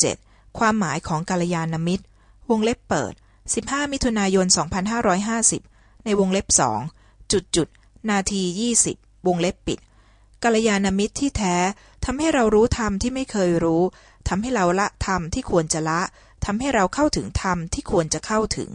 3.7 ความหมายของกาลยาณมิตร วงเล็บเปิด 15 มิถุนายน 2550 ในวงเล็บสองจุดจุดนาที 20 วงเล็บปิดกาลยาณมิตรที่แท้ทำให้เรารู้ธรรมที่ไม่เคยรู้ทำให้เราละธรรมที่ควรจะละทำให้เราเข้าถึงธรรมที่ควรจะเข้าถึง